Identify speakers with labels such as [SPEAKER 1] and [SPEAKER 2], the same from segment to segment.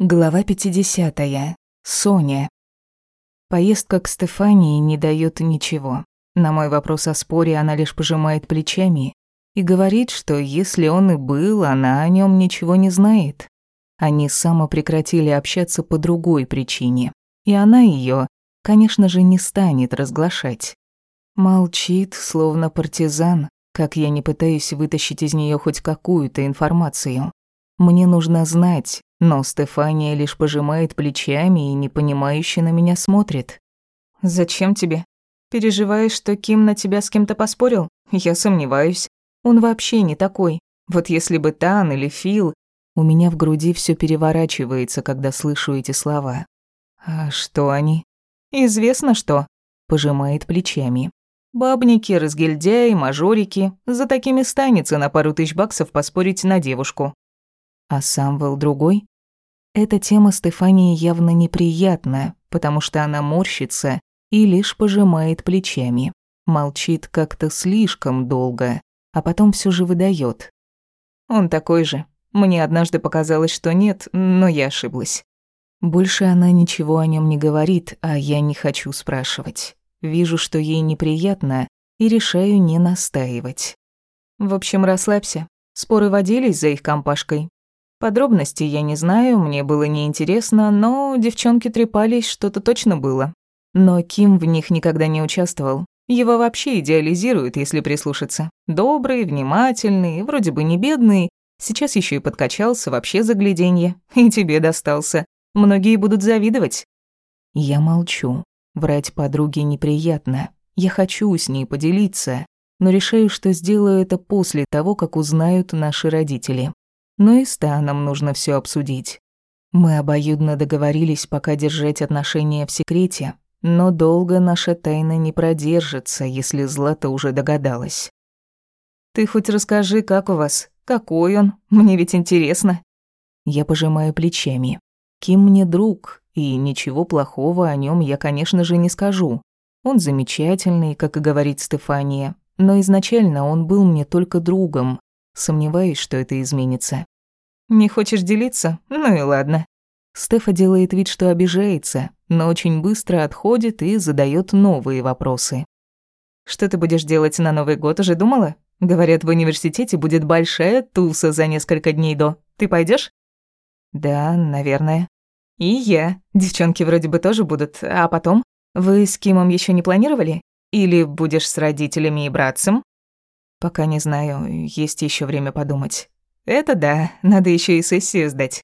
[SPEAKER 1] Глава 50. Соня. Поездка к Стефании не дает ничего. На мой вопрос о споре она лишь пожимает плечами и говорит, что если он и был, она о нем ничего не знает. Они самопрекратили общаться по другой причине, и она ее, конечно же, не станет разглашать. Молчит, словно партизан, как я не пытаюсь вытащить из нее хоть какую-то информацию. Мне нужно знать, но Стефания лишь пожимает плечами и непонимающе на меня смотрит.
[SPEAKER 2] «Зачем тебе? Переживаешь, что Ким на тебя с кем-то поспорил? Я сомневаюсь. Он вообще не такой. Вот если бы Тан или Фил...»
[SPEAKER 1] У меня в груди все переворачивается, когда слышу эти слова. «А что они?»
[SPEAKER 2] «Известно что», — пожимает плечами. «Бабники, разгильдяи, мажорики. За такими станется на пару тысяч баксов поспорить на девушку.
[SPEAKER 1] А Самвел другой? Эта тема Стефании явно неприятна, потому что она морщится и лишь пожимает плечами. Молчит как-то слишком долго, а потом все же выдает.
[SPEAKER 2] Он такой же. Мне однажды показалось, что нет, но я ошиблась.
[SPEAKER 1] Больше она ничего о нем не говорит, а я не хочу спрашивать. Вижу, что ей неприятно, и решаю не настаивать.
[SPEAKER 2] В общем, расслабься. Споры водились за их компашкой, Подробностей я не знаю, мне было неинтересно, но девчонки трепались, что-то точно было. Но Ким в них никогда не участвовал. Его вообще идеализируют, если прислушаться. Добрый, внимательный, вроде бы не бедный, сейчас еще и подкачался, вообще загляденье. И тебе достался. Многие будут завидовать.
[SPEAKER 1] Я молчу. Врать подруге неприятно. Я хочу с ней поделиться, но решаю, что сделаю это после того, как узнают наши родители но и с Таном нужно все обсудить. Мы обоюдно договорились пока держать отношения в секрете, но долго наша тайна не продержится, если Злата уже догадалась.
[SPEAKER 2] «Ты хоть расскажи, как у вас? Какой он? Мне ведь интересно».
[SPEAKER 1] Я пожимаю плечами. Ким мне друг, и ничего плохого о нем я, конечно же, не скажу. Он замечательный, как и говорит Стефания, но изначально он был мне только другом, Сомневаюсь, что это изменится.
[SPEAKER 2] «Не хочешь делиться? Ну и ладно».
[SPEAKER 1] Стефа делает вид, что обижается, но очень быстро отходит и задает новые вопросы.
[SPEAKER 2] «Что ты будешь делать на Новый год, уже думала? Говорят, в университете будет большая туса за несколько дней до. Ты пойдешь?
[SPEAKER 1] «Да, наверное».
[SPEAKER 2] «И я. Девчонки вроде бы тоже будут. А потом? Вы с Кимом еще не планировали? Или будешь с родителями и братцем?»
[SPEAKER 1] Пока не знаю, есть еще время подумать.
[SPEAKER 2] Это да, надо еще и сессию сдать.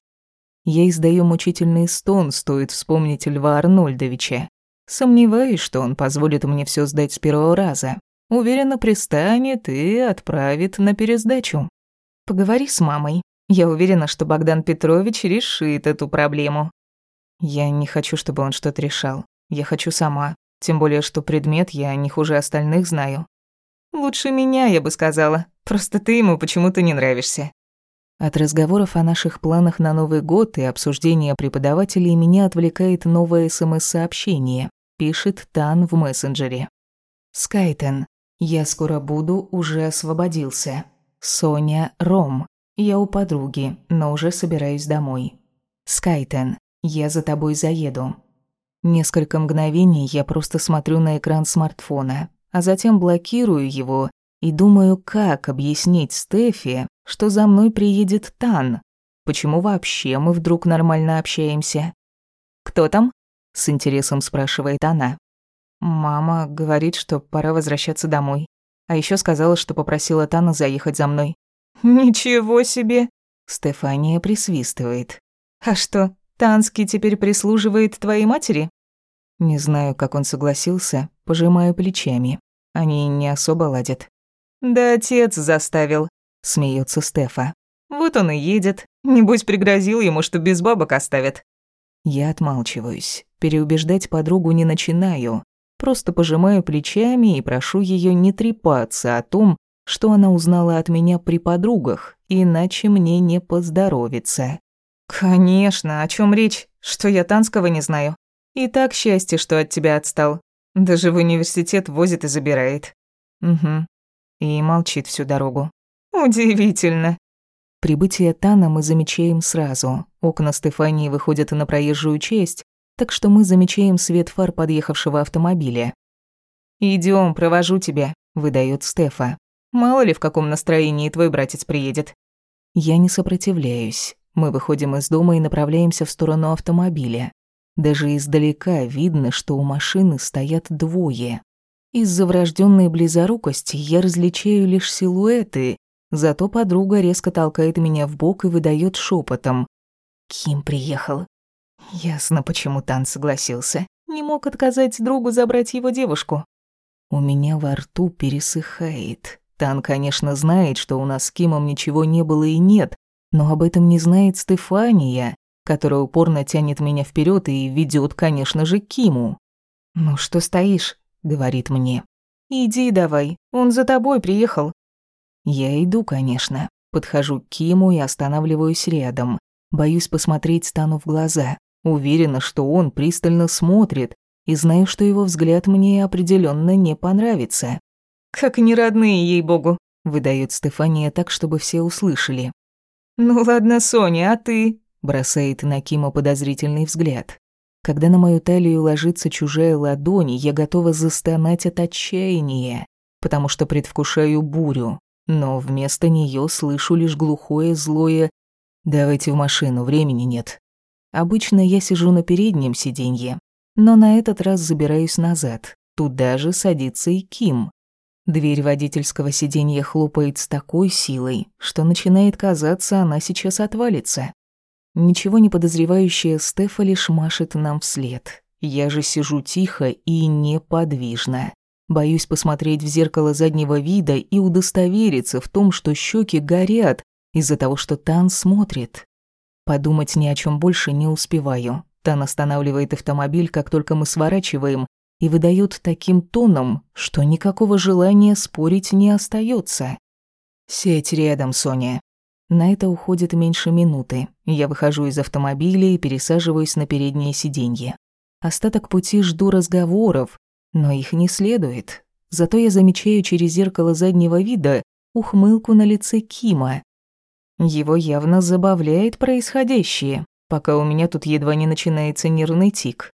[SPEAKER 1] Я издаю мучительный стон, стоит вспомнить Льва Арнольдовича. Сомневаюсь, что он позволит мне все сдать с первого раза. Уверенно пристанет и отправит на пересдачу.
[SPEAKER 2] Поговори с мамой. Я уверена, что Богдан Петрович решит эту проблему.
[SPEAKER 1] Я не хочу, чтобы он что-то решал. Я хочу сама. Тем более, что предмет я не хуже остальных знаю.
[SPEAKER 2] Лучше меня, я бы сказала. Просто ты ему почему-то не нравишься.
[SPEAKER 1] От разговоров о наших планах на Новый год и обсуждения преподавателей меня отвлекает новое СМС-сообщение. Пишет Тан в мессенджере. «Скайтен, я скоро буду, уже освободился. Соня, Ром, я у подруги, но уже собираюсь домой. Скайтен, я за тобой заеду». Несколько мгновений я просто смотрю на экран смартфона, а затем блокирую его и думаю, как объяснить Стефи, что за мной приедет Тан. Почему вообще мы вдруг нормально общаемся?
[SPEAKER 2] «Кто там?»
[SPEAKER 1] — с интересом спрашивает она.
[SPEAKER 2] «Мама говорит, что пора возвращаться домой. А еще сказала, что попросила Тана заехать за мной». «Ничего себе!»
[SPEAKER 1] — Стефания присвистывает.
[SPEAKER 2] «А что, Танский теперь прислуживает твоей матери?»
[SPEAKER 1] Не знаю, как он согласился, пожимаю плечами. Они не особо ладят.
[SPEAKER 2] «Да отец заставил», —
[SPEAKER 1] смеется Стефа.
[SPEAKER 2] «Вот он и едет. Небось, пригрозил ему, что без бабок оставят».
[SPEAKER 1] Я отмалчиваюсь. Переубеждать подругу не начинаю. Просто пожимаю плечами и прошу ее не трепаться о том, что она узнала от меня при подругах, иначе мне не поздоровится.
[SPEAKER 2] «Конечно, о чем речь? Что я Танского не знаю? И так счастье, что от тебя отстал. Даже в университет возит и забирает.
[SPEAKER 1] Угу. И молчит всю дорогу.
[SPEAKER 2] Удивительно.
[SPEAKER 1] Прибытие Тана мы замечаем сразу. Окна Стефании выходят на проезжую часть, так что мы замечаем свет фар подъехавшего автомобиля.
[SPEAKER 2] Идем, провожу тебя», — выдает Стефа. «Мало ли в каком настроении твой братец приедет».
[SPEAKER 1] Я не сопротивляюсь. Мы выходим из дома и направляемся в сторону автомобиля. Даже издалека видно, что у машины стоят двое. Из-за врожденной близорукости я различаю лишь силуэты, зато подруга резко толкает меня в бок и выдает шепотом: «Ким приехал». Ясно, почему Тан согласился. Не мог отказать другу забрать его девушку. У меня во рту пересыхает. Тан, конечно, знает, что у нас с Кимом ничего не было и нет, но об этом не знает Стефания, которая упорно тянет меня вперед и ведет, конечно же, к Киму.
[SPEAKER 2] «Ну что стоишь?» — говорит мне. «Иди давай, он за тобой приехал».
[SPEAKER 1] Я иду, конечно. Подхожу к Киму и останавливаюсь рядом. Боюсь посмотреть Стану в глаза. Уверена, что он пристально смотрит, и знаю, что его взгляд мне определенно не понравится.
[SPEAKER 2] «Как не родные, ей-богу», — выдает Стефания так, чтобы все услышали. «Ну ладно, Соня, а ты?» — бросает на Кима подозрительный взгляд.
[SPEAKER 1] Когда на мою талию ложится чужая ладонь, я готова застонать от отчаяния, потому что предвкушаю бурю, но вместо нее слышу лишь глухое, злое «давайте в машину, времени нет». Обычно я сижу на переднем сиденье, но на этот раз забираюсь назад. Туда же садится и Ким. Дверь водительского сиденья хлопает с такой силой, что начинает казаться, она сейчас отвалится. Ничего не подозревающая Стефа лишь машет нам вслед. Я же сижу тихо и неподвижно. Боюсь посмотреть в зеркало заднего вида и удостовериться в том, что щеки горят из-за того, что Тан смотрит. Подумать ни о чем больше не успеваю. Тан останавливает автомобиль, как только мы сворачиваем, и выдает таким тоном, что никакого желания спорить не остается. «Сядь рядом, Соня». На это уходит меньше минуты. Я выхожу из автомобиля и пересаживаюсь на переднее сиденье. Остаток пути жду разговоров, но их не следует. Зато я замечаю через зеркало заднего вида ухмылку на лице Кима. Его явно забавляет происходящее пока у меня тут едва не начинается нервный тик.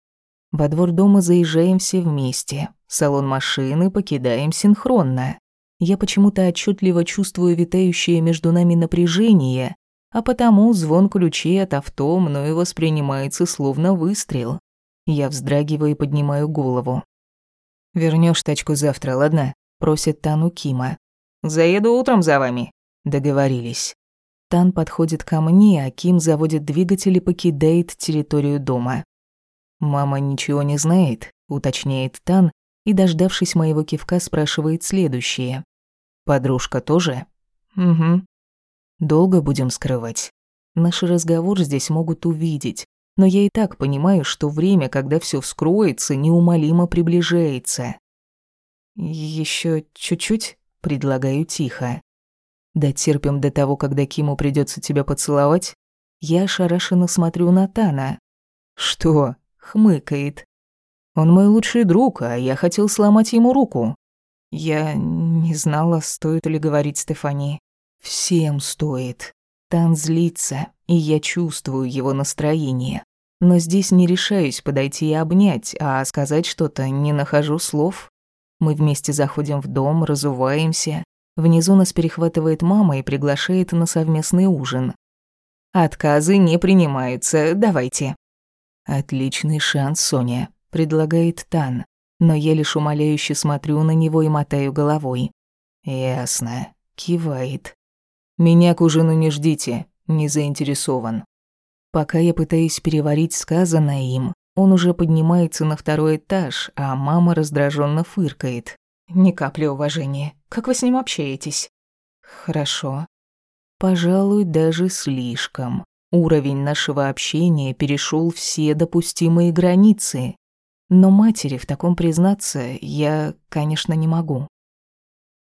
[SPEAKER 1] Во двор дома заезжаем все вместе. Салон машины покидаем синхронно. Я почему-то отчетливо чувствую витающее между нами напряжение, а потому звон ключей от авто мною воспринимается словно выстрел. Я вздрагиваю и поднимаю голову. Вернешь тачку завтра, ладно?» — просит Тану Кима.
[SPEAKER 2] «Заеду утром за вами».
[SPEAKER 1] Договорились. Тан подходит ко мне, а Ким заводит двигатель и покидает территорию дома. «Мама ничего не знает», — уточняет Тан, и, дождавшись моего кивка, спрашивает следующее. «Подружка тоже?»
[SPEAKER 2] «Угу».
[SPEAKER 1] «Долго будем скрывать?» Наш разговор здесь могут увидеть, но я и так понимаю, что время, когда все вскроется, неумолимо приближается.
[SPEAKER 2] Еще чуть-чуть?»
[SPEAKER 1] — предлагаю тихо. Дотерпим до того, когда Киму придется тебя поцеловать? Я ошарашенно смотрю на Тана. Что? Хмыкает. Он мой лучший друг, а я хотел сломать ему руку.
[SPEAKER 2] Я не знала, стоит ли говорить Стефани.
[SPEAKER 1] Всем стоит. Тан злится, и я чувствую его настроение. Но здесь не решаюсь подойти и обнять, а сказать что-то не нахожу слов. Мы вместе заходим в дом, разуваемся, Внизу нас перехватывает мама и приглашает на совместный ужин.
[SPEAKER 2] «Отказы не принимаются, давайте».
[SPEAKER 1] «Отличный шанс, Соня», — предлагает Тан, но я лишь умоляюще смотрю на него и мотаю головой. «Ясно», — кивает. «Меня к ужину не ждите, не заинтересован». Пока я пытаюсь переварить сказанное им, он уже поднимается на второй этаж, а мама раздраженно фыркает.
[SPEAKER 2] Ни капли уважения. Как вы с ним общаетесь?
[SPEAKER 1] Хорошо. Пожалуй, даже слишком. Уровень нашего общения перешел все допустимые границы. Но матери в таком признаться я, конечно, не могу.